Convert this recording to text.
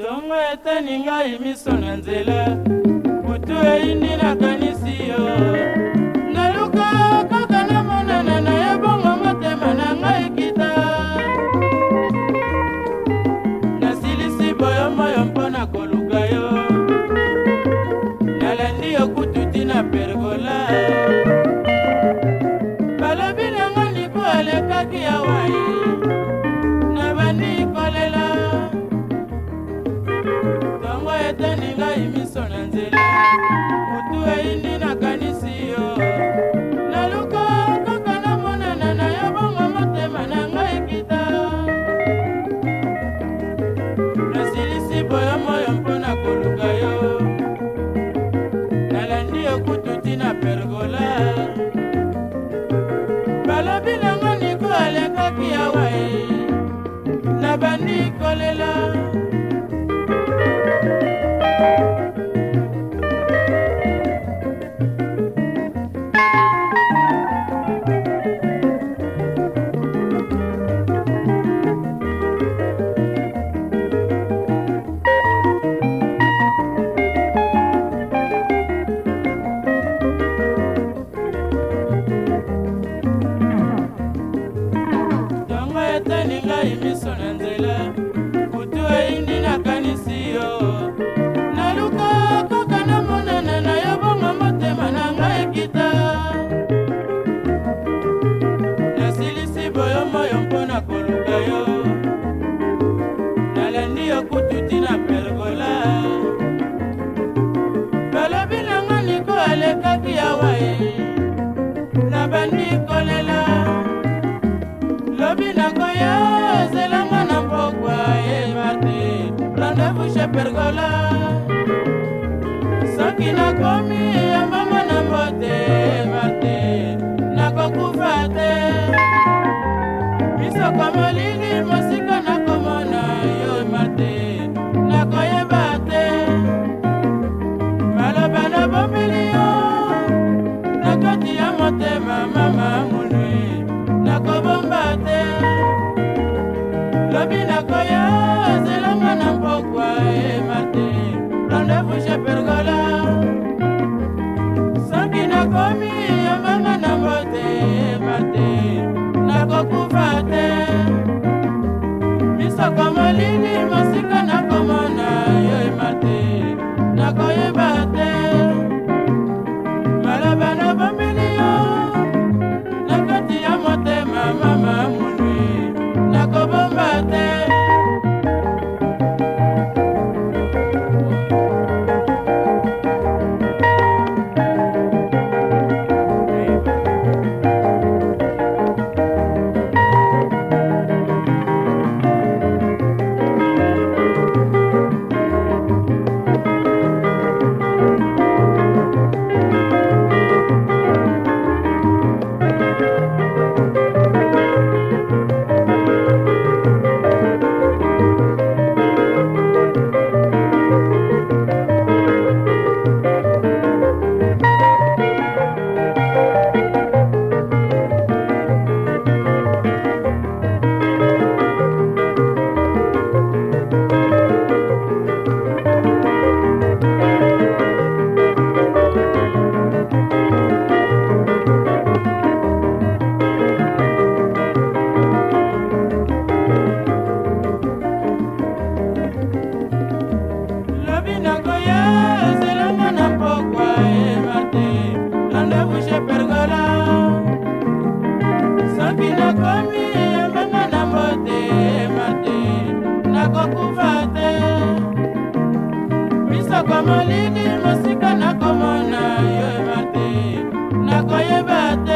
ntongo eteni ngai miso na nzela butu eyindi nakanisi yo naluka kaka namonana na ye bongo motema na ngai kita nasilisi boyo moyo mpo na koluka yo nalandi yo kutu tina pergola balobi nango nipo alekaki ya waye Hallelujah. soki nakomi yambongo na motema te nakokufa te bisoko molili mosi summer. nakokufa te misoko molili mosika nakomona yo eba te nakoyeba te